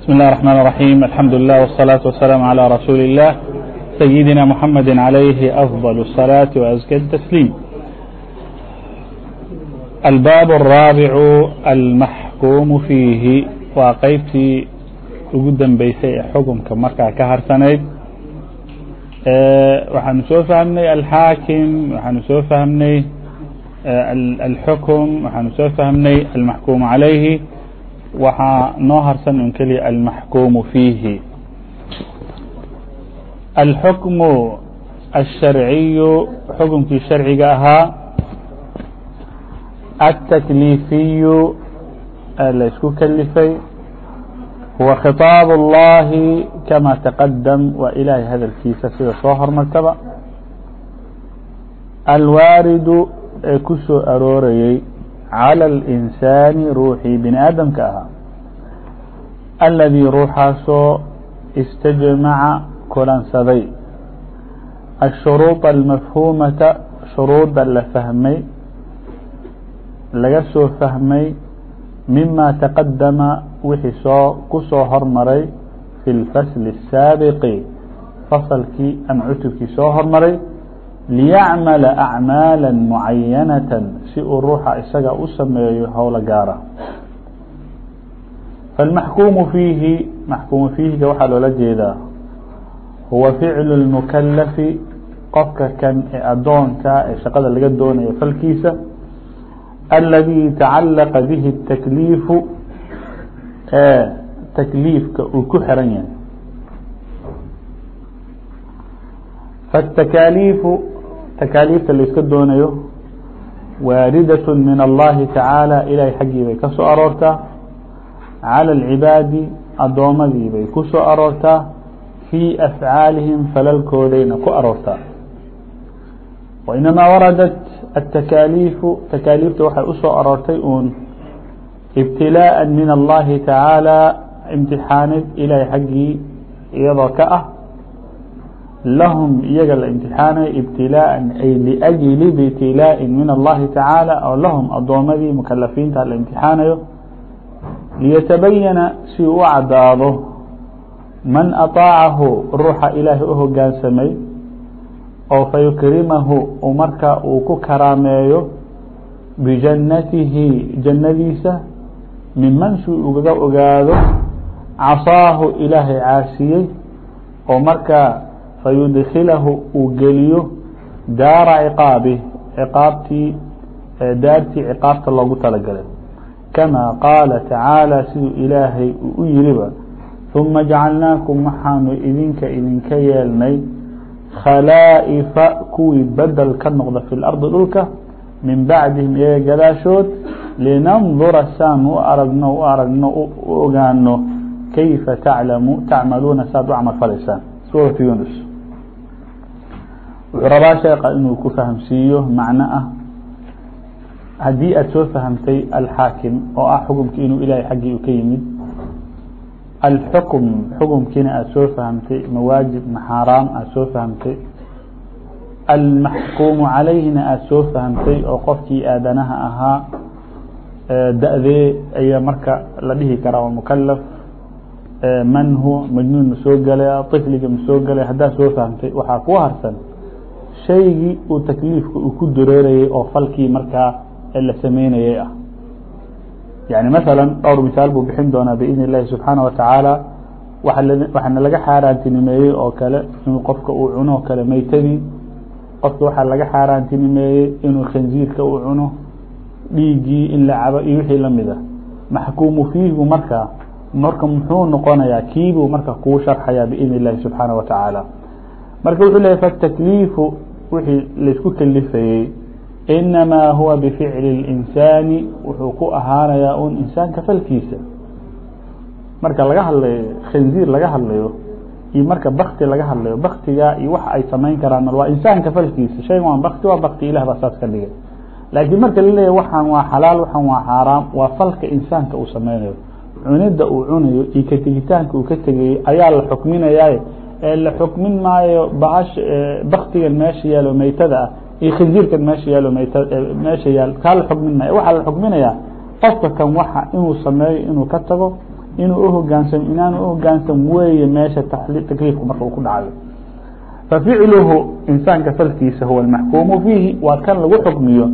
بسم الله الرحمن الرحيم الحمد لله والصلاة والسلام على رسول الله سيدنا محمد عليه أفضل الصلاة وأزكى التسليم الباب الرابع المحكوم فيه waa qaybtii ugu dambeysay ee xukunka markaa ka harsanayd waxaanu soo fahmnay alxaakim waxaanu soo fahmnay Eh, الxukm waxaanu soo fahmnay almaxkuum عalayhi waxaa noo harsan un keliya almaxkuum fiihi. Alxukm الsharciyu xukumkii sharciga ahaa. الtakliifiyu ee la isku kalifay. Huwa khiطaab الlahi kama taqadam waa ilaahay hadalkiisa sida soo hormartaba. Alwaaridu ee ku soo aroorayey calى الإnsaani ruuxii bini aadamka ahaa aladii ruuxaasoo istajmaca kulansaday الshuruuط almafhumata shuruuda la fahmay laga soo fahmay mima taqadama wixii soo ku soo hormaray fi اlfasl الsaabiqi fasalkii ama cutubkii soo hormaray liyacmala acmaala mucayanatan si uu ruuxa isaga u sameeyo howlo gaara. Falmaxkuumu fiihi maxkuumu fiihiga waxaa loola jeedaa huwa ficlu lmukalafi qofka kan ee adoonka ee shaqada laga doonayo falkiisa aladi tacalaqa bihi اtakliifu ee takliifka uu ku xiran yahay. Faاtakaaliifu takaaliifta layska doonayo waaridaة min allahi tacaala ilahay xaggii bay ka soo aroortaa calى اlcibaadi addoomadii bay ku soo aroortaa fii afcaalihim falalkoodayna ku aroortaa wainamaa waradat التakaaliifu takaaliifta waxay usoo aroortay uun ibtilaaءa min allahi tacaalى imtixaanid ilahay xaggii iyadoo ka ah lahum iyaga la imtixaanayo ibtilaaءa ay liأjli ibtilaaءi min allahi tacaalى oo lahum addoomadii mukalafiinta la imtixaanayo liyatabayana si u cadaado man aطaacahu ruuxa ilaahay u hogaansamay oo fayukrimahu u marka uu ku karaameeyo bijannatihi jannadiisa minman si ugaga ogaado casaahu ilaahay caasiyey oo markaa fayudkilahu uu geliyo daara ciqaabi ciqaabtii daartii ciqaabta loogu talagalay. Kama qaala tacaalى siduu ilaahay uu u yiriba ثuma jacalnaakum waxaanu idinka idinka yeelnay khalaa'ifa kuwii bedel ka noqda fi lardi dhulka min bacdihim iyaga gadaashood linandura saan u aragno u aragno u ogaano kayfa tacmaluuna saad u camal falaysaan. Suuratu yunus wuxuu rabaa sheeka inuu ku fahamsiiyo macno ah. Haddii aada soo fahamtay alxaakim oo ah xukumkii inuu ilahay xaggii u ka yimid alxukm xukumkiina aada soo fahamtay mawaajib maxaaraam aada soo fahamtay almaxkuumu calayhina aada soo fahamtay oo qofkii aadanaha ahaa da-dee ayaa marka la dhihi karaa waa mukalaf man huwa majnuun ma soo gelaya طifliga ma soo gelaya haddaad soo fahamtay waxaa ku harsan shaygii uu takliifka uu ku dareerayay oo falkii markaa la sameynayay ah. Yani maala dhowr misaal buu bixin doonaa biidn اllahi subxaana watacaala waxaana laga xaaraantinimeeyey oo kale inuu qofka uu cuno kale meytadii qofka waxaa laga xaaraantinimeeyey inuu khanziirka uu cuno dhiigii in la cabo iyo wixii la mid ah maxkuumu fiihbu markaa marka muxuu noqonayaa kiibuu marka kuu sharxayaa biidn اllahi subxaana watacaala marka wuxuu leeyay fatakliifu wixii la isku kelifayey inamaa huwa bificli اlinsaani wuxuu ku ahaanayaa un insaanka falkiisa. Marka laga hadlayo khanziir laga hadlayo iyo marka bakti laga hadlayo baktiga iyo waxa ay samayn karaan waa insaanka falkiisa. Shaygan waa bakti waa bakti ilah baa saas ka dhigay. Laakiin marka la leeyahy waxaan waa xalaal waxaan waa xaaraam waa falka insaanka uu sameynayo. Cunida uu cunayo iyo ka tegitaanka uu ka tegayey ayaa la xukminayaa ee la xukmin maayo bahash baktigan meesha yaalo meytada ah iyo khinziirkan meesha yaalo mayt meesha yaal kaa la xukmin maayo. Waxaa la xukminayaa qofka kan waxa inuu sameeyo inuu ka tago inuu uhogaansamo inaanu uhogaansam weeye meesha takliifku marka uu ku dhacayo. Faficluhu insaanka falkiisa huwa maxkuumu fiihi waa kan lagu xukmiyo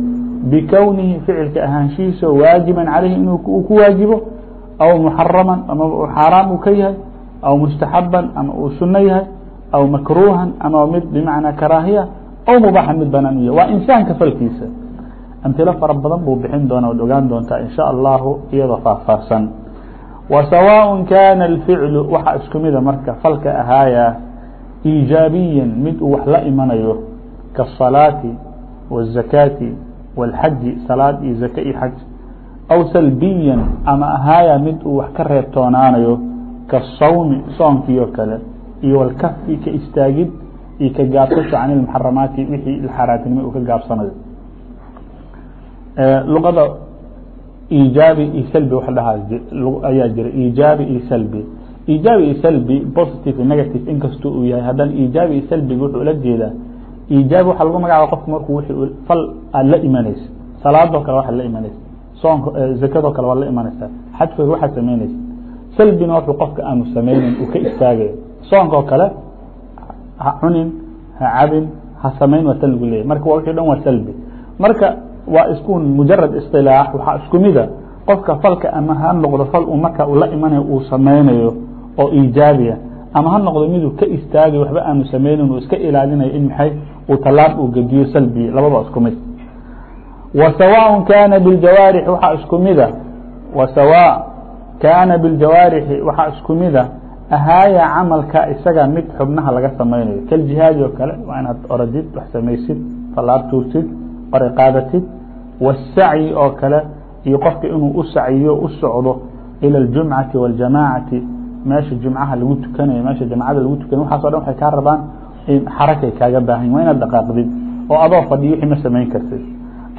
bikownihi ficilka ahaanshihiisa waajiban caleyhi inuu ku waajibo aw muxaraman ama uu xaaraam uu ka yahay aw mustaxaban ama uu suno yahay aw makruuhan ama mid bimacnaa karaahiya aw mubaaxan mid banaan u yahay waa insaanka falkiisa amtilo fara badan buu bixin doona od ogaan doontaa in sha allahu iyadoo faahfaahsan wa sawaaء kana alficlu waxaa isku mida marka falka ahaaya iijaabiya mid uu wax la imanayo kaالصalaati والzakaati والxaji salaad iyo zake iyo xaj aw salbiya ama ahaaya mid uu wax ka reebtoonaanayo kasawmi soonki oo kale iyo wlkafi ka istaagid iyo ka gaabsasho can ilmuxaramaati wixii xaaraantinimo uu ka gaabsanayo eh, luqada ijaabi iyo salbi wa dhahaa ayaa jira. Ijaabi iyo salbi. Ijaabi iyo salbi positive negative inkastoo uu yahay. Haddana ijaabi iyo salbiga wuxuu ula jeedaa ijaabi waxaa lagu magacaaba qofka markuu w fal aad la imanaysa. Salaadoo kale waad la imanaysa. Soonk eh, zakadoo kale waad la imanaysaa xajkood waxaad samaynaysa salbina wuxuu qofka aanu sameynin uu ka istaagayo soonkoo kale ha cunin ha cabin ha samayn waa tan lagu leeyahy marka wixii dhan waa salbi. Marka waa isku mujarad isilaax waxaa isku mida qofka falka ama ha noqdo fal uu marka ula imanayo uu sameynayo oo iijaabiya ama ha noqdo miduu ka istaagayo waxba aanu sameynin uu iska ilaalinayo in maxay uu talaab uu gediyo salbiya labadaba isku mid. Wa sawaaء kana biاljawaarixi waxaa isku mida wa sawaa kaana biاljawaarixi waxaa isku mida ahaaya camalka isaga mid xubnaha laga sameynayo kaljihaadi oo kale waa inaad oradid wax samaysid talaab tuurtid qori qaadatid والsacyi oo kale iyo qofka inuu u sacyiyo u socdo ilى الجumcati والjamacati meesha jumcaha lagu tukanayo meesha jamacada lagu tukanayo waxaas o dhan waxay kaa rabaan xarakay kaaga baahan waa inaad dhaqaaqdid oo adoo fadhiyo wixii ma samayn kartid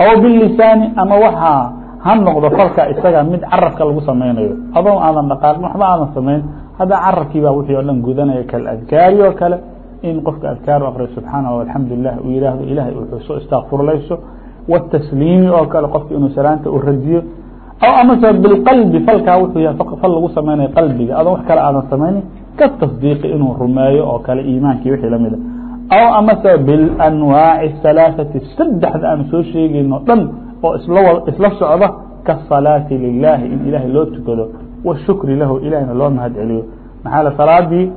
aw bilisaani ama waxaa ha noqdo falka isaga mid carabka lagu sameynayo adoo aadan dhaqaaqin waxba aadan samayn. Hadda carabkiibaa wixii o dhan gudanaya kaladkaari oo kale. In qofka adkaar akriyo subxaana alxamdu lilah uu yihahdo ilahay uu xuso istakfurlayso wtasliimi oo kale qofka inuu salaanta u rajiyo. Aw amase bilqalbi falkaa wuxuu yahay fal lagu sameynayo qalbiga. Adoo wax kale aadan samaynin ka tasdiiqi inuu rumeeyo oo kale iimaankii wixii lamida aw amase bilanwaaci halaaثati saddexda aan soo sheegayno dhan oo isla socda kaasalaati lilahi in ilaahay loo tukado washukri lahu ilahina loo mahad celiyo. Maxaa salaadii?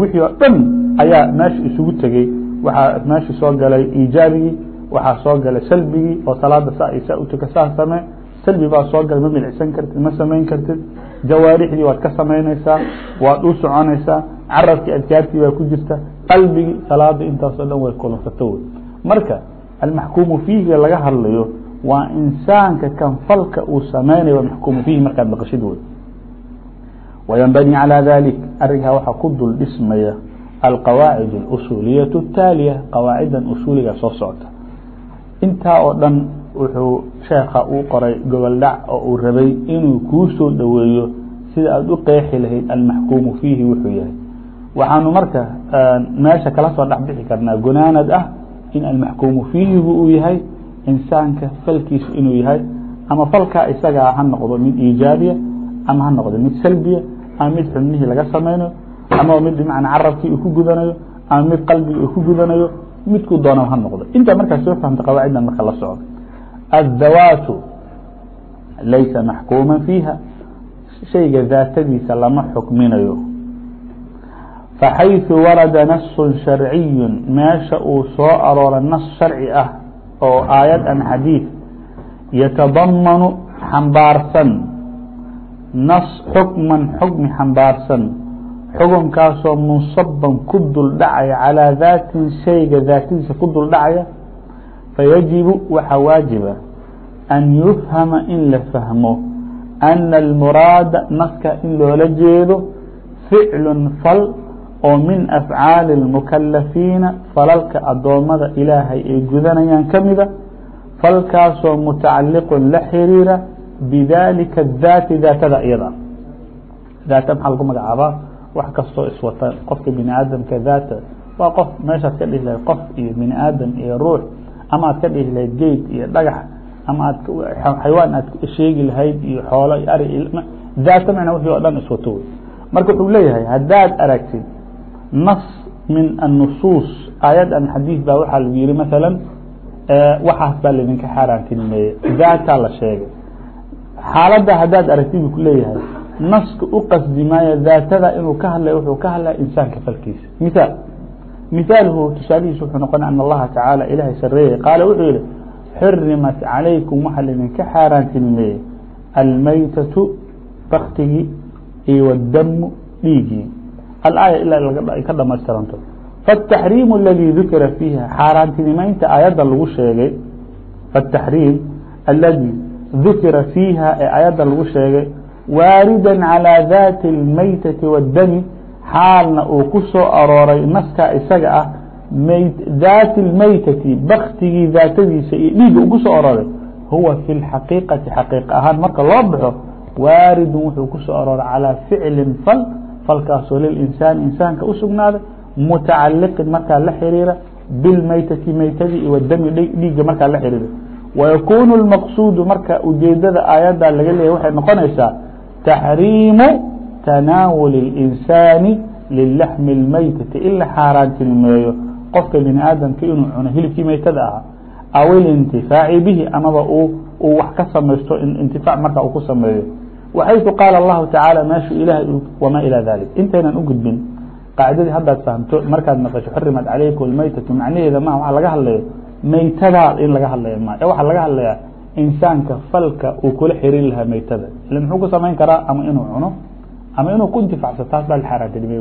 Wixii oo dhan ayaa meesha isugu tegey. Waxaa meesha soo galay iijaabigii waxaa soo galay salbigii oo salaada saa iyo saa utuka saa samee. Salbi baa soo galay ma milicsan kartid ma samayn kartid. Jawaarixdii waad ka samaynaysaa waad u soconaysaa carabkii adkaartii baa ku jirta. Qalbigii salaada intaasoo dhan way kulansato wey. Marka almaxkuumu fiihiga laga hadlayo waa insaanka kan falka uu samaynayo waa maxkuumu fiihi markaad maqashid wey وينبني على ذلك arinkaa waxaa ku dul dhismaya القواaعد الأصuuلية التاaلية قواaعda usuuliga soo socota intaa oo dhan wuxuu sheeka uu qoray gobol dhac oo uu rabay inuu kuu soo dhoweeyo sida aad u qeexi lahayd almaxkuumu fiihi wuxuu yahay waxaanu marka meesha kala soo dhexbixi karnaa gunaanad ah in almaxkuumu fiihigu uu yahay insaanka falkiisu inuu yahay ama falkaa isagaa ha noqdo mid iijaabiya ama ha noqdo mid salbiya ama mid xubnihii laga samaynayo ama mid bimacnaa carabkii uu ku gudanayo ama mid qalbigii uu ku gudanayo midku doona ha noqdo intaa markaa soo fahamta qawaaciddan marka la socdo الdhawaatu laysa maxkuuma fiiha shayga daatadiisa lama xukminayo faxayثu warada nas sharciyu meesha uu soo aroora nas sharci ah oo aayad ama xadiid yatadamanu xambaarsan. Nas xukman xukmi xambaarsan. Xukunkaasoo munsaban ku dul dhacaya calىa daatin shayga daatadiisa ku dul dhacaya fayajibu waxaa waajiba an yufhama in la fahmo ana almuraada naska in loola jeedo ficlu fal oo min afcaali اlmukalafiina falalka addoommada ilaahay ay gudanayaan ka mida falkaasoo mutacaliqun la xiriira bidalika daati daatada iyada. Daata maxaa lagu magacaabaa wax kastoo iswata qofka bini aadamka daata. Waa qof meeshaad ka dhihi lahayd qof iyo bini aadam iyo ruux ama aad ka dhihi lahayd geed iyo dhagax ama xaywaan aad sheegi lahayd iyo xoolo ari daata macna wixii o dhan iswato wey marka wuxuu leeyahay haddaad aragtid nas min annusuus aayad an xadiid baa waxaa lagu yihi masalan waxaas baa laydinka xaaraantinimeeyey. Daataa la sheegay. Xaaladda haddaad aragtid buu ku leeyahay. Naska u qasdi maayo daatada inuu ka hadlay wuxuu ka hadlaya insaanka falkiisa. Miثaal mihaalhu tusaalihiis wuxuu noqonay an allaha tacaala ilaahay sareeyey qaala wuxuu yihi xurimat calaykum waxaa laydinka xaaraantinimeeyey. Almaytatu baktigii iyo wاdamu dhiigii alaaya ilaa ay ka dhamaystiranto faالtaxriim اladii dukira fiiha xaaraantinimeynta aayadda lagu sheegay faالtaxriim aladi dukira fiiha ee aayadda lagu sheegay waarida calى dati اlmaytati wاdami xaalna uu ku soo arooray naska isaga ah daati اlmaytati baktigii daatadiisa iyo dhiigga uu ku soo arooray huwa fi اlxaqiiqati xaqiiq ahaan marka loo baxo waaridun wuxuu ku soo arooray calىa ficlin fal falkaasoo lilinsaani insaanka u sugnaaday mutacaliqin markaa la xiriira bilmaytati maytadii iyo dami dhiigga markaa la xiriira wayakunu اlmaqsuudu marka ujeedada aayadda laga leeyahy waxay noqonaysaa taxriimu tanaawuli اlinsaani lilaxmi اlmaytati in la xaaraantinimeeyo qofka bini aadamka inuu cuno hilibkii maytada ahaa aw ilintifaaci bihi amaba uu wax ka samaysto intifaac marka uu ku sameeyo waxaytu qaala allahu tacaala meeshu ilahay wamaa ilaa dalik intaynan u gudbin qaacidadii haddaad fahamto markaad maqasho xurimat calaykum almaytatu macnaheeda ma waxa laga hadlayo maytadaa in laga hadlayo ma waxaa laga hadlayaa insaanka falka uu kula xirin lahaa maytada ile muxuu ku samayn karaa ama inuu cuno ama inuu ku intifacso taas baa xaaraantinimey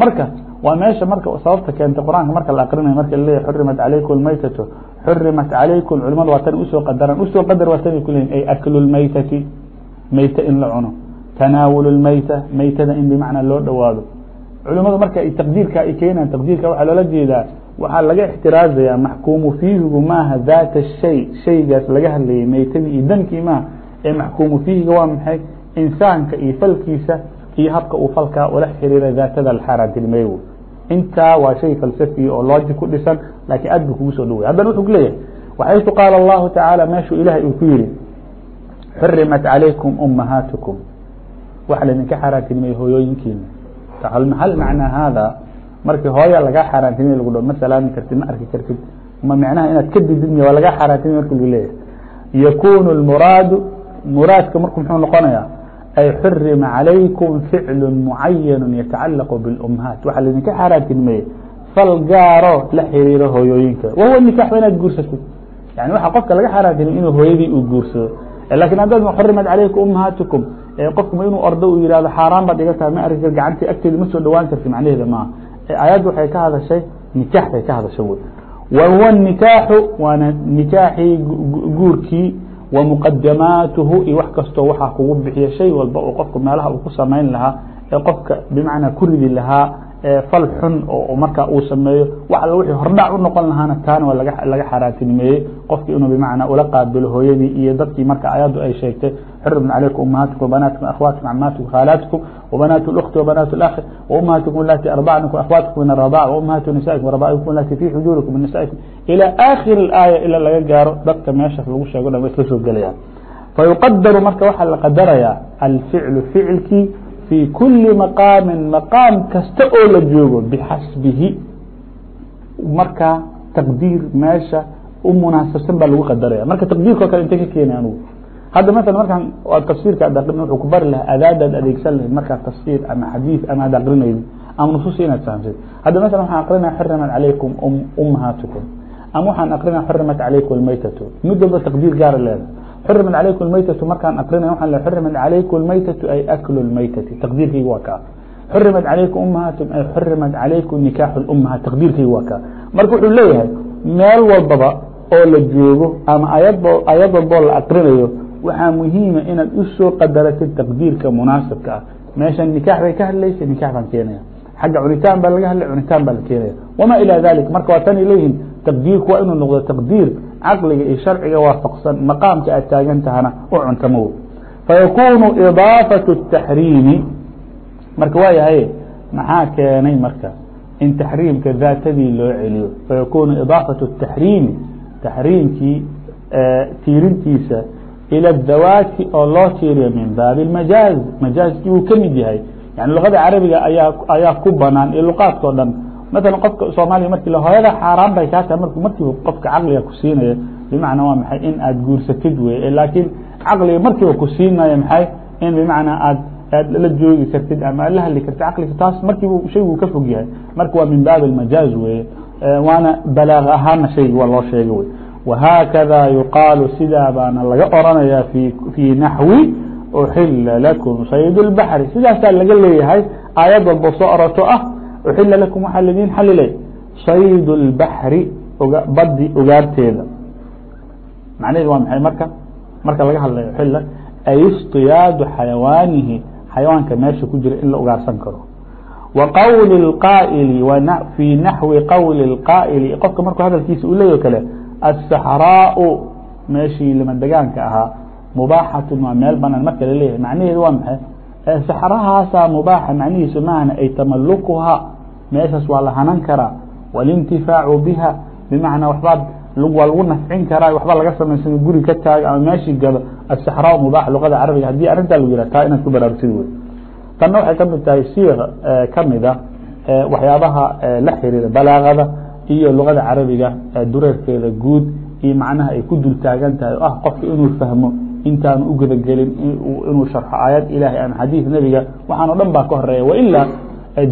marka waa meesha marka sababta keentay qur'aanka marka la akrinayo marka laleeyahy xurimat calaykum almaytatu xurimat calaykum culimadu waa tan u soo qadaran u soo qadar waa tan ku leeyihiin ay aklu lmaytati mayte in la cuno. Tanaawul lmayta maytada in bimacnaa loo dhowaado. Culimadu marka taqdiirka ay keenayan taqdiirka waxaa loola jeedaa waxaa laga ixtiraazaya maxkuumu fiihigu maaha daata shay shaygaas laga hadlayay maytadii iyo dankii maaha. Ee maxkuumu fiihiga waa maxay? Insaanka iyo falkiisa iyo habka uu falkaa ula xiriira daatada alxaaraantilmey intaa waa shay falsafi oo loji ku dhisan laakiin aad bu kugu soo dhaway haddana wuxuu kuleeyahay waxaytu qaala allahu tacaala meeshuu ilaahay uu ku yihi xurimat calaykum umahaatukum waxa laydinka xaaraantilmey hooyooyinkiina hal macnaa haada markii hooya lagaa xaaraantimey lagu dho ma salaami kartid ma arki kartid ma micnaha inaad ka didid waa lagaa xaaraantimey marka lagu leeyahay yakunu lmuraadu muraadka marku muxuu noqonayaa ay xurima calaykum ficlu mucayanu yatacalaqu biاlummahaat waxaa laydinka xaaraantilmeye fal gaaro la xiriiro hooyooyinka wahuwa nikax waa inaad guursatid yani waxa qofka laga xaaraantilmey inuu hooyadii uu guursado laakiin haddaad xurimat calaykum ummahaatikum qofkuma inuu ordo uu yihahdo xaaraan baad iga tahay ma arki gacantii agteeda ma soo dhawaan karti macnaheeda maaha aayaddu waxay ka hadashay nikaax bay ka hadashay wy wa huwa nikaaxu waana nikaaxii guurkii wa muqadamaatuhu iyo wax kastoo waxaa kugu bixiya shay walba oo qofku meelaha uu ku samayn lahaa ee qofka bimacnaa ku ridi lahaa fal xun oo markaa uu sameeyo wax alla wixii hordhac u noqon lahaana taana waa laga xaaraantinimeeyey qofki inuu bimacnaa ula qaabilo hooyadii iyo dadkii marka ayaddu ay sheegtay xurimat calaykum umahaatikum wabanaatikum akhwaatikum camaatikum khaalaatikum wabanaatu اlأkhti wabanaatu اlakhi waumahatikum alati arbacnakum akhwaatikum min الradاc waumahatu nisaikum rabaa'ikum alati fi xujuurikum min nisaikum ilى aakhiri اlaaya ila laga gaaro dadka meeshaas lagu sheego dhan wa isla soo gelayaan fayuqadaru marka waxaa la qadarayaa alficlu ficilkii في kuli maqaami maqaam kasta oo la joogo bxasbihi markaa taqdiir meesha u munaasabsan baa lagu qadaraya marka taqdiirko kale inte ka keeni anugu? Hadda maala markaan tafsirka ad aqrin wuxuu ku bari lahaa adaadaad adeegsan lahayd markaa tafsir ama xadiid ama ad aqrinaydi ama nusuus inaad fahamsad hadda maala waxaan aqrinaya xurimat calaykum umahaatikum ama waxaan aqrinaya xurimat calaykum almaytatu. Mid walba taqdiir gaara leedahay xurimat calaykum almaytatu markaan aqrinay waxaan le xurimat calaykum almaytatu ay aklu lmaytati taqdiirkayga waa kaa xurimat calaykum ummahaatum ay xurimat calaykum nikaaxu lummahaat taqdiirkayga waa kaa marka wuxuu leeyahay meel walbaba oo la joogo ama ayad ayad walboo la aqrinayo waxaa muhiima inaad u qadaratid taqdiirka munaasibka ah meeshan nikaax bay ka hadlaysa nikaax baan keenaya xagga cunitaan baa laga hadlay cunitaan baa la keenaya wamaa ilaa dalik marka waa tanay leeyihiin taqdiirku waa inuu noqdo taqdiir caqliga iyo sharciga waafaqsan maqaamka aad taagan tahana u cuntamo fayakunu idaafaة الtaxriimi marka waa yahay maxaa keenay marka in taxriimka daatadii loo celiyo fayakunu idaafaة الtaxriimi taxriimkii tiirintiisa ilى الdawaati oo loo tiiriyo min baabi اmajaaz majaazkii uu ka mid yahay yani luqada carabiga ayaa ayaa ku banaan iyo luqaadka o dhan maala qofka soomaaliya marki hooyada xaaraan bay kaa tahay m markiiba qofka caqliga ku siinaya bimacnaa waa maxay in aad guursatid wey laakiin caqliga markiiba ku siinaya maxay in bimacnaa aad aad la joogi kartid ama aad la hadli kartid caqliga taas markiiba shaygu ka fog yahay marka waa min baabi اmajaaz weye waana balaaq ahaana shaygi waa loo sheega wey وhkذا يuqاaل sidaa baana laga oranaya في نaحوi أxila لكم صayd البحر sidaasaa laga leeyahay aayad walbo soo oroto ah أxila لكم waxaa ldin xalilay صayd البحri badi ogaarteeda macnaheed waa maxay marka marka laga hadlayo xila ay اصطiyaadu xayawaanihi xayawaanka meesha ku jira in la ugaarsan karo وqwl الqاa'ل في نaحوi qwl الqاa'ل qofka markuu hadalkiisa u leeyo kale الsaxrاء meeshii lima degaanka ahaa mubaaxat waa meel banaan marka laleeyahay macnaheedu waa maxay saxrahaasaa mubaaxa macnihiisu maahna ay tamalukuhaa meeshaas waa la hanan karaa waاlintifaacu biha bimacnaa waxbaad waa lagu nafcin karaa waxba laga samaysan guri ka taaga ama meeshii gado asaxraa mubaax luqada carabiga haddii arrintaa lagu yihah taa inaad ku baraarugsid wey tanna waxay ka mid tahay siiq kamida waxyaabaha la xiriira balaagada iyo luqada carabiga dureerkeeda guud iyo macnaha ay ku dul tahay oo ah qofka inuu fahmo intaanu u gudagelin inuu sharxo aayad ilahay ama xadiid nebiga waxaan o dhan baa ka horreeya wailaa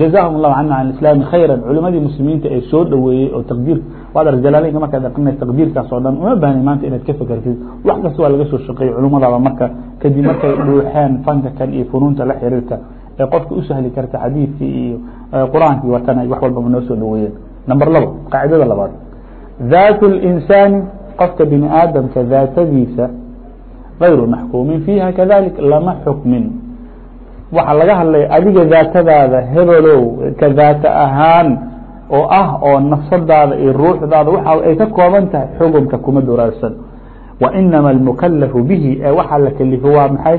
jazahum اllahu cana can islaami khayra culimadii muslimiinta ee soo dhoweeyey oo taqdiir waad ar jalaalinka markaad aqrinay taqdiirkaas oo dhan uma baahni maanta inaad ka fekertid wax kasta waa laga soo shaqeeyey culimadaba marka kadib markay dhuuxeen fanka kan iyo funuunta la xiriirta ee qofka u sahli karta xadiidkii iyo qur-aankii watana wax walbaba noo soo dhoweeyeen number labo qaacidada labaad ذات الإنساani qofka بني aadamka daatadiisa غayru maxkuumin fiiha kadalik lama xukmin waxaa laga hadlaya adiga daatadaada hebelow ka daata ahaan oo ah oo nafsadaada iyo ruuxdaada waxa ay ka kooban tahay xugunka kuma duraarsan wa inama almukalafu bihi ee waxaa la kelifo waa maxay?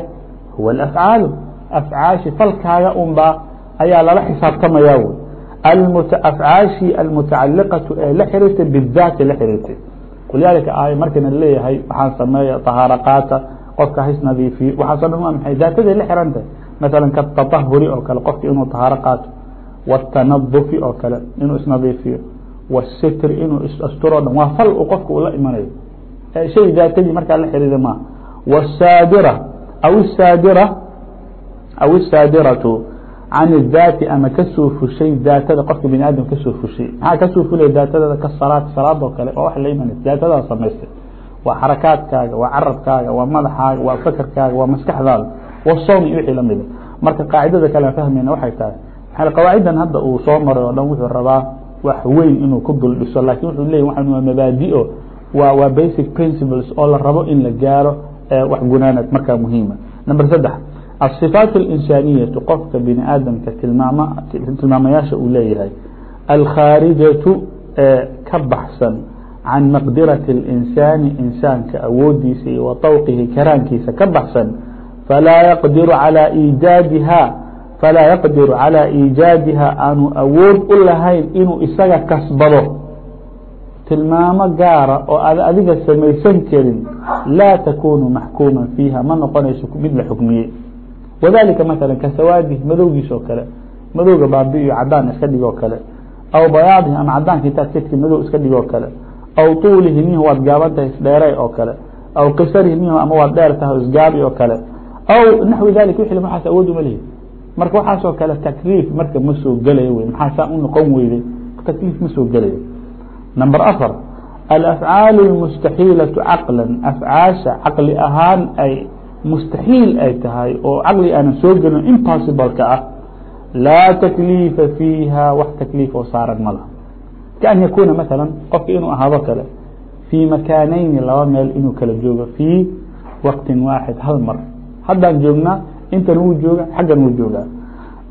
Huwa alafcaalu afcaashi falkaaga unbaa ayaa lala xisaabtamayaa wy afcaashi almutacaliqatu ee la xiriirta bidaati la xiriirtay walidaalika ay markana leeyahay waxaan sameeya طahaaro qofka hays nadiifiyo waxaaso dhan waa maxay? Daataday la xiran maala katatahuri oo kale qofka inuu طahaaro qaato wالtanadufi oo kale inuu isnadiifiyo wالsitr inuu asturo dhan waa fal uu qofka ula imanayo shay daatadii markaa la xiriira maaha wالsaadira aw الsaadira aw الsaadiratu can الdaati ama kasoo fushay daatada qofka bini aadam kasoo fushay maxaa kasoo fulaya daatadada ka salaad salaadoo kale waa wax la imanaysa daatadaa samaystay waa xarakaadkaaga waa carabkaaga waa madaxaaga waa fakerkaaga waa maskaxdaada wasawmi wixii lamida marka qaacidada kale aan fahmayna waxay tahay maa qawaacidan hadda uu soo maray oo dhan wuxuu rabaa wax weyn inuu ku dul dhiso lakin wuxuu leeyay waxan waa mabaadi-o waa waa basic principles oo la rabo in la gaaro wax gunaanad markaa muhiima number saddex الصفاaت الإنساaنية qofka بني aadمka tilmaamayaasha uu leeyahay الkhاaرجaة ee ka baxsan عan مqدرaة الإنساaن إنساanka awoodiisa iyo وطوقihi karaankiisa ka baxsan falaa yaqdiru calىa iijaadiha falaa yaqdiru calىa iijaadiha aanu awood u lahayn inuu isaga kasbado tilmaamo gaara oo aad adiga samaysan karin laa takunu maxkuuma fiiha ma noqonayso mid la xukmiyey wadalika maala kasawaadi madowgiis oo kale madowga baabi iyo cadaan iska dhigoo kale aw bayaadihi ama cadaanka intaad sidka madow iska dhigoo kale aw tuulihi mihu waad gaabantahay isdheeray oo kale aw qisarihi mihu ama waad dheer tahay isgaabi oo kale aw naxwi dalik wixi waxaas awood uma lihi marka waxaasoo kale takliif marka ma soo gelayo wey maxaa saa u noqon weyday takliif ma soo gelayo number afar alafcaal اmustaxiilaةu caqla afcaasha caqli ahaan ay mustaxiil ay tahay oo caqli aanan soo gelin impossible-ka ah laa takliifa fiiha wax takliif oo saaran ma laha kaan yakuna maala qofka inuu ahaado kale fii makaanayni laba meel inuu kala joogo fii waqtin waaxid hal mar haddaan joognaa intan wuu jooga xaggan wuu joogaa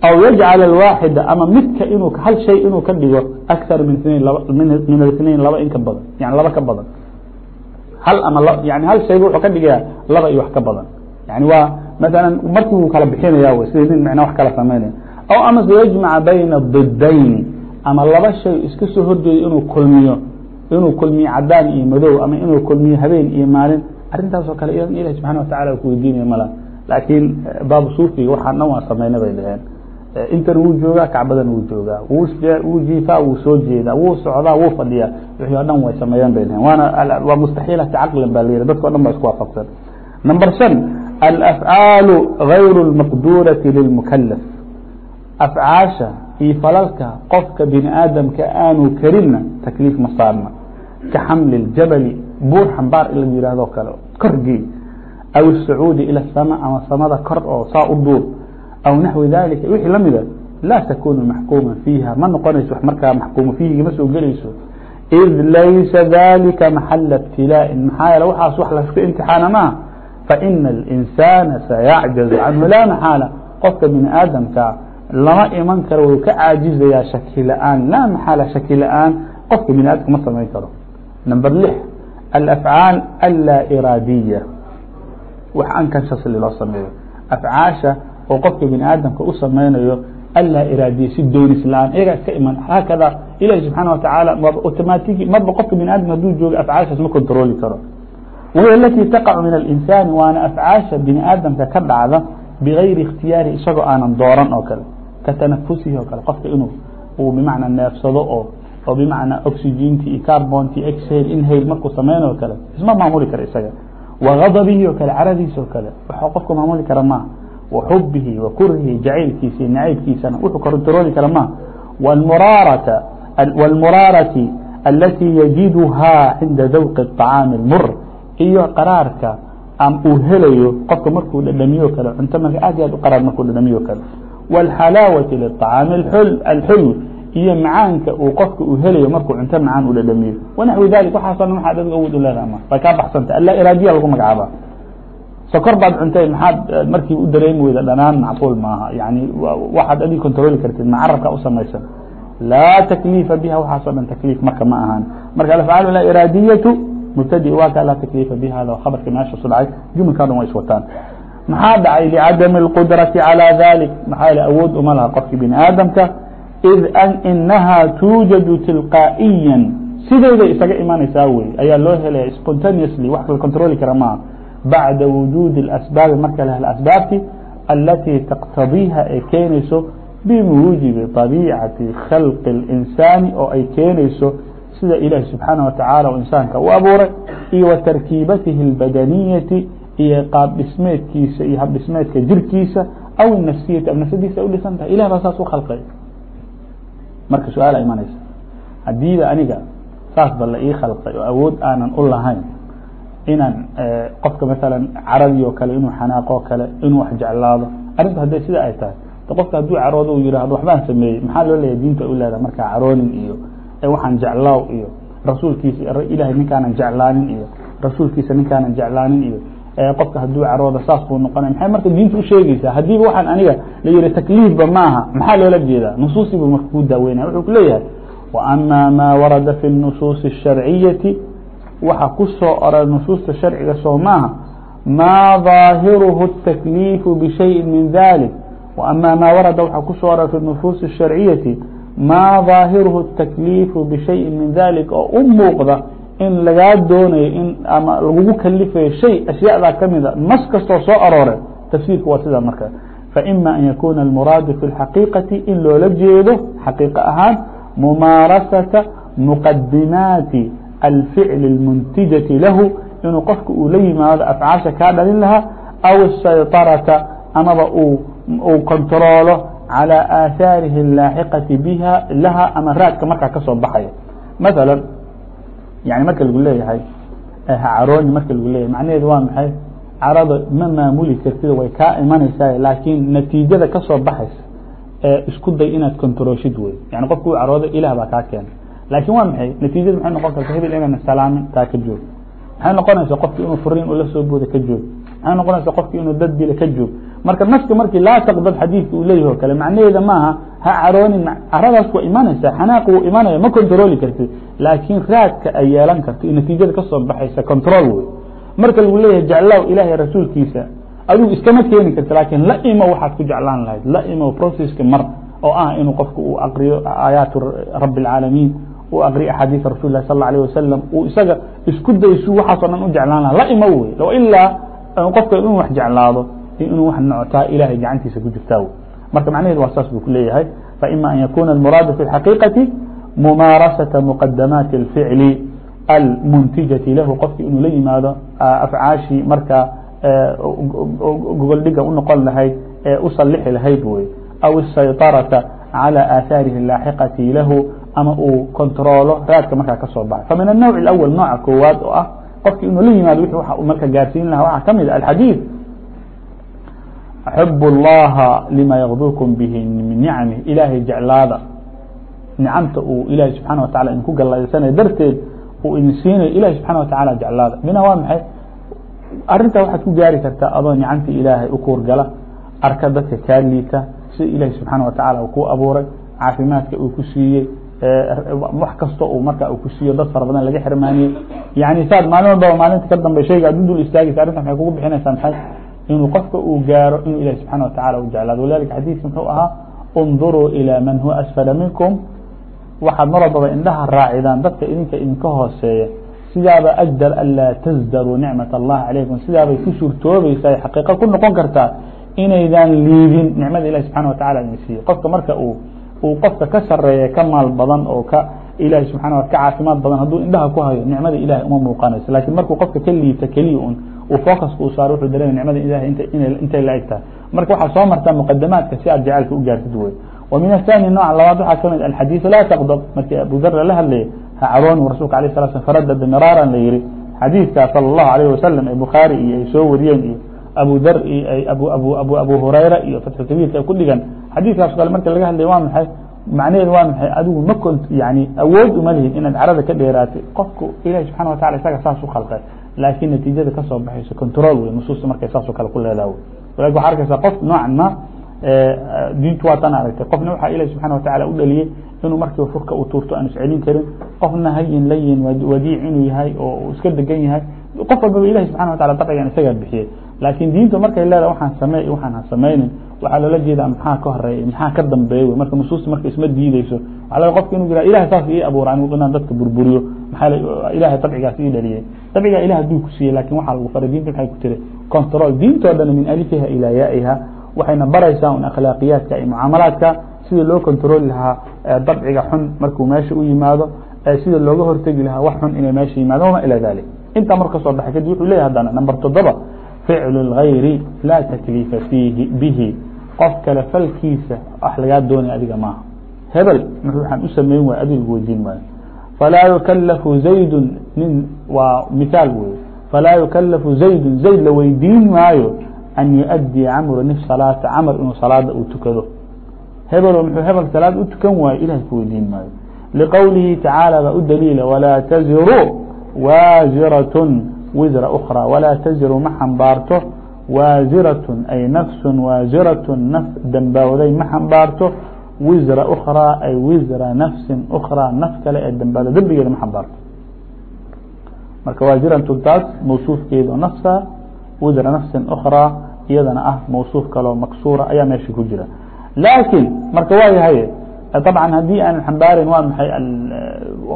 aw yajcal alwaaxida ama midka inuu hal shay inuu ka dhigo akar min inain laba min اثnain laba in ka badan yani laba ka badan. Hal ama yani hal shayba wuxuu ka dhigaya laba iyo wax ka badan. Yani waa maala markii wuu kala bixinaya w sida nin mna wax kala samaynaya aw amase yajmaca bayna didayni ama laba shay iska soo horjeedo inuu kulmiyo inuu kulmiye cadaan iyo madow ama inuu kulmiye habeen iyo maalin. Arrintaasoo kale iyadan ilahi subxana watacala ku weydiinaya mala laakiin baabu suufiga waxaan dhan waa samayna bay dhaheen. Intan wuu joogaa kacbadan wuu joogaa. Wuu jiifaa wuu soo jeedaa wuu socdaa wuu fadhiyaa. Wixii o dhan way sameeyeen bay dhaheen. Waana waa mustaxiilati caqlan baa layidhi dadka dhan ba isku waafaqsan. Number shan alafcaalu gayru اlmaqdurati lilmukalaf afcaasha iyo falalka qofka bini aadamka aanu karinna takliif ma saarna. Ka xamli اljabali buur xambaar in la yihahdo kale korgii aw الsacuudi ilى الsama ama samada kor oo saa u duur aw naxwi dalika wixii lamida laa takunu maxkuuma fiiha ma noqonayso markaa maxkuuma fiihiga ma soo gelayso id laysa dalika maxala ibtilaaءin maxaa yeele waxaas wax laska imtixaana maaha faina اlinsaana sayacjazu canhu laa maxaala qofka bini aadamka lama iman karo wuu ka caajizayaa shaki la-aan laa maxaala shaki la-aan qofka bini aadamka ma samayn karo number lix alafcaal alaa iraadiya wax ankanshasli loo sameeyo. Afcaasha oo qofka bini aadamka u samaynayo alaa iraadiya si doonis la'aan iyagaa iska iman. Haakada ilahi subxaana watacaala automatigi marba qofka bini aadamka haduu joogo afcaashaas ma controli karo. Wahiy alati taqacu min alinsaani waana afcaasha bini aadamka ka dhacda bigayri ikhtiyaari isagoo aanan dooran oo kale ka tanafusihi oo kale. Qofka inuu uu bimacnaa neefsado oo oo bimacnaa oxygenti iyo carbonti exhale inhale markuu sameynayo o kale isma maamuli kara isaga wagadabihi oo kale caradiisa oo kale waxuu qofku maamuli kara maaha waxubihi wa kurihi jacaylkiisa iyo nacaybkiisana wuxuu controli kara maaha wmuraarata wاlmuraarati alati yajiduhaa cinda dawqi الطacaami اlmur iyo qaraarka uu helayo qofka markuu dhadhamiyo kale cunto marka aad iyo aad u qaraar markuu dhadhamiyo kale wاlxalaawati liلطacaami alxulw iyo macaanka uu qofka uu helayo markuu cunto macaan uu dhadhamiyo. Wanaxwi dalik waxaaso dhan waxaad adiga awood u leedaha ma kaa baxsanta. Alaa iraadiya lagu magacaaba. Sokor baad cuntay maxaad markiiba u dareemi weyda dhanaan macquul maaha. Yani waxaad adig controli kartid ma carabka u samaysan. Laa takliifa biha waxaaso dhan takliif marka ma ahaan. Marka alafcaal laa iraadiyatu mubtadi waa laa takliifa biha hada khabarka meesha su dhacay jumilka dhan way iswataan maxaa dhacay? Licadami اlqudrati calى dalik maxaa yele awood uma laha qofki bini aadamka id inaha tuujadu tilqaa'iya sideeday isaga imanaysaa wey ayaa loo helaya spontaneously wax la controli kara maaha bacda wujuudi اasbaabi marka la helo asbaabti alatii taqtadiiha ay keenayso bimuujibi طabiicati khalqi اlinsaani oo ay keenayso sida ilaahi subxaanaه watacaala u insaanka u abuuray iyo wa tarkiibatihi اlbadaniyati iyo qaab dhismeedkiisa iyo hab dhismeedka jirkiisa aw nafsiyati am nafsadiisa ay u dhisan tahay ilah baa saas u khalqay marka su'aala imanaysa hadiiba aniga saas ba la ii khalqay oo awood aanan u lahayn inaan qofka maala caradii oo kale inuu xanaaqo kale inuu wax jeclaado arrintu hadday sida ay tahay. Qofka hadduu caroodo u yihahdo waxbaan sameeyey maxaa loo leeyahy diinta u leedahay? Markaa caroonin iyo waxaan jeclaaw iyo rasuulkiisa ilahay ninkaanan jeclaanin iyo rasuulkiisa ninkaanan jeclaanin iyo qofka hadduu caroodo saas buu noqonay maxay marka diinta usheegeysaa haddiiba waxaan aniga la yihi takliifba maaha maxaa loola jeedaa nusuusiibu marka kuu daaweynaya wuxuu ku leeyahay وأmا ma warada في النصuuص الشharciyaةi waxa ku soo oray nusuusta sharciga soo maaha ma ظاahirhu التakliif bشhayءi min ذalik وأmا ma warada waxa ku soo oray في النصuuص الشharciyaةi ma ظاahirhu التakliif bشhayءi min ذalik oo u muuqda in lagaa doonayo in ama lagugu kalifayo shay أشhyaadaa kamida nas kastoo soo aroore tafsirka waa sida marka faإma an yakuna الmuraadu في الxaqiiqaةi in loola jeedo xaqiiqo ahaan mumaarasaةa muqadimaati alficl اlmuntijaةi lahu inuu qofka uu la yimaado afcaasha kaa dhalin lahaa aw الsayطarata amaba uu kontaroolo calى aahaarihi الlaaxiqati biha laha ama raadka markaa kasoo baxaya maala yani marka lagu leeyahay hacarooni marka lagu leeyahay macnaheedu waa maxay carada ma maamuli kartid way kaa imanaysaa laakiin natiijada ka soo baxaysa isku day inaad controlshid wey yani qofku u carooda ilah baa kaa keena laakiin waa maxay natiijada maxay noqon karta hebel inaan salaamin taa ka joog maxay noqonaysa qofki inuu furiin ula soo booda ka joog maxay noqonaysa qofki inuu dad dila ka joog marka naska markii laa taqdad xadiidka uu leeyahi o kale macnaheeda maaha ha caroonin caradaas waa imanaysa xanaaq wuu imanaya ma controli kartid laakiin raadka ay yeelan karto iyo natiijada kasoo baxaysa control wey marka lagu leeyahay jeclaaw ilahay rasuulkiisa adigu iskama keeni karta laakiin la imo waxaad ku jeclaan lahayd la imo processka mar oo ah inuu qofku uu aqriyo aayaat rabi اlcaalamiin u akri axaadiisa rasul lah sal alيه wasalam uu isaga isku daysu waxaaso dhan u jeclaan laha la ima wey o ilaa qofka inuu wax jeclaado iyo inuu wax nocotaa ilahay gacantiisa ku jirtaa wey marka macnaheed waa saas buu ku leeyahay faima an yakuna almuraadu fi اxaqiiqati mumaarasaةa muqadamaati اlficli almuntijaةi lahu qofki inuu la yimaado afcaashii markaa gogoldhiga unoqon lahayd ee u salixi lahayd wey aw الsayطaraةa calى aahaarihi laaxiqati lahu ama uu kontaroolo raadka markaa kasoo baxay famin الnawع اأwl nooca koowaad oo ah qofki inuu la yimaado w wa marka gaarsiin laha waxaa kamid a axib اllaha lima ykdurkum bihi min nicami ilaahay jeclaada nicamta uu ilahi subxaana wataala idinku gallaysanayo darteed uu idin siinayo ilahi subxana watacaala jeclaada mina waa maxay arintaa waxaad ku gaari kartaa adoo nicamta ilaahay u kuurgala arka dadka kaa liita sida ilaahi subxaana watacaala uu ku abuuray caafimaadka uu ku siiyey wax kasta uu marka ku siiyo dad fara badan laga xirmaaniyey yani saad maalin walbaba maalinta ka dambe shayga dul istaagaysa arrinta maxay kugu bixinaysaa maxay inuu qofka uu gaaro inuu ilahi subxana wa tacala u jeclaado walidalika xadiiska muxuu ahaa اnduruu ilى man huwa asfala minkum waxaad mar walbaba indhaha raacidaan dadka idinka idinka hooseeya sidaaba ajdar anlaa tasdaruu nicmat اllahi calaykum sidaabay ku suurtoobaysaa xaqiiqa ku noqon kartaa inaydaan liidin nicmada ilahi subxana wa tacala idin siiye qofka marka uu uu qofka ka sareeya ka maal badan oo ka ilahi subxana ka caafimaad badan hadduu indhaha ku hayo nicmada ilahay uma muuqanayso lakin markuu qofka ka liita keliya un uu focuska u saaro wuxuu dareemay nicmada ilahay intay la eg tahay marka waxaa soo martaa muqadamaadka si aad jacaylka u gaartid wey wa min athani nooc labaad waxaa kamid alxadiiثu laa taqdb markii abu dar la hadlayay ha carooni rasulka alيه sala slam faradada miraaran la yihi xadiidkaa salى الlahu alayه wasalam ee bukhaari iyo ay soo wariyeen iyo abu dar abu abu abu abu hurayra iyo fatxu kabiirka ay ku dhigan xadiidkaas kale marka laga hadlay waa maxay macnaheed waa maxay adigu ma kont yani awood uma lihid inaad carada ka dheeraatay qofku ilahi subxana wa tacala isaga saas u khalqay laakiin natiijada ka soo baxayso control wey nusuusta markay saas oo kale ku leedaha wey walakin waxa arkaysaa qof noocan ma diintu waa tan aragtay. Qofna waxaa ilahi subxana wa tacala u dhaliyey inuu markiiba furka u tuurto aan iscelin karin. Qofna hayin layin wadiic inuu yahay oo iska degan yahay. Qof walbaba ilahi subxana wa tacala daqigan isagaa bixiyey laakiin diintu markay leedahay waxaan samey waxaan ha samaynin. Waxaa loola jeedaa maxaa ka horreeya maxaa ka dambeeya wey marka nusuusta marka isma diideyso waxa laga qofka inu yihah ilahay saas ii abuura inaan dadka burburiyo. Maxaa ilahay dabcigaas ii dhaliyey dabcigaa ilah hadduu ku siiyey laakiin waxaa lagu faray diinta maxay ku tiri? Control. Diintoo dhan min alifiha ilaa yaiha waxayna baraysaa un akhlaaqiyaadka iyo mucaamalaadka sida loo controli lahaa dabciga xun markuu meesha u yimaado sida looga hortegi lahaa wax xun inay meesha yimaado wama ilى dalik intaa mar ka soo baxay kadib wuxuu leyahy haddana number toddoba ficlu اlgayri laa takliifa fiihi bihi. Qof kale falkiisa wax lagaa doonaya adiga maaha. Hebel muxuu waxaan u sameyn waay adiga lagu weydiin maayo falaa yukalafu zaydu nin waa mithaal wey falaa yukalafu zaydu zayd la weydiin maayo an yuؤdي cmr nif salaata camr inuu salaada uu tukado hebelo muxuu hebel salaad u tukan waayo ilahay ku weydiin maayo liqowlihi tacaalى baa u daliila walaa taziru waaziraة wisra أkrى walaa taziru ma xambaarto waaziraة ay nafsu waaziraة naf dembawday ma xambaarto wisra أkrىa ay wisra nafsi أkrىa naf kale ee dembawda dembigeeda ma xambaarto marka waaziratu taas mawsuufkeeda nafsa wisra nafsi أkrىa iyadana ah mawsuuf kaloo maksuura ayaa meesha ku jira laakiin marka waa yahay طabعا haddii aan xambaarin waa maxay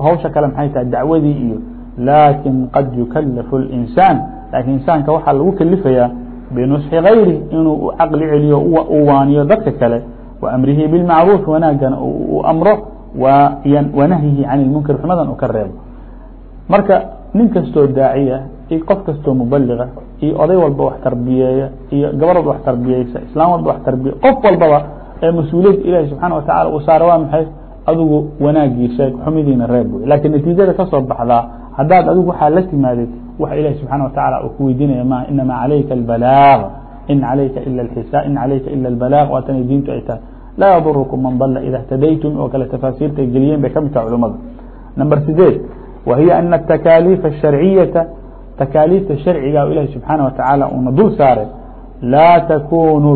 hawsha kale maxay tahay dacwadii iyo lakin qad yukalafu الإnsaan lakin insaanka waxaa lagu kelifayaa binusxi غayri inuu caqli celiyo u waaniyo dadka kale wa amrihi biاlmacruuf wanaagana u amro wanahyihi can اlmunkar xumadan uu ka reebo marka nin kastoo daaciya iyo qof kastoo mubaliga iyo oday walba wax tarbiyeeya iyo gabar wax tarbiyeysa islaam walba wax tarbiye qof walbaba ee mas'uuliyadda ilahi subxaana watacala uu saara waa maxay adigu wanaagii sheeg xumidiina reeb wey lakiin natiijada ka soo baxdaa haddaad adigu waxaa la timaadid waxa ilahi subxaana watacala uu ku weydiinaya ma inama calayka albalaag in عalayka ilا اxsa in عalayka ilا الbalاغ waa tanay diintu ay tahay laa ydurkm man dala ida اhtadaytum oo kale tafaasiirta ay geliyeen bay ka mid taha culmada number sideed wa hiy ana الtakaaliif الsharciyaةa takaaliifta sharciga o ilahi subxaanaه wa taعaalى uuna dul saaray laa takunu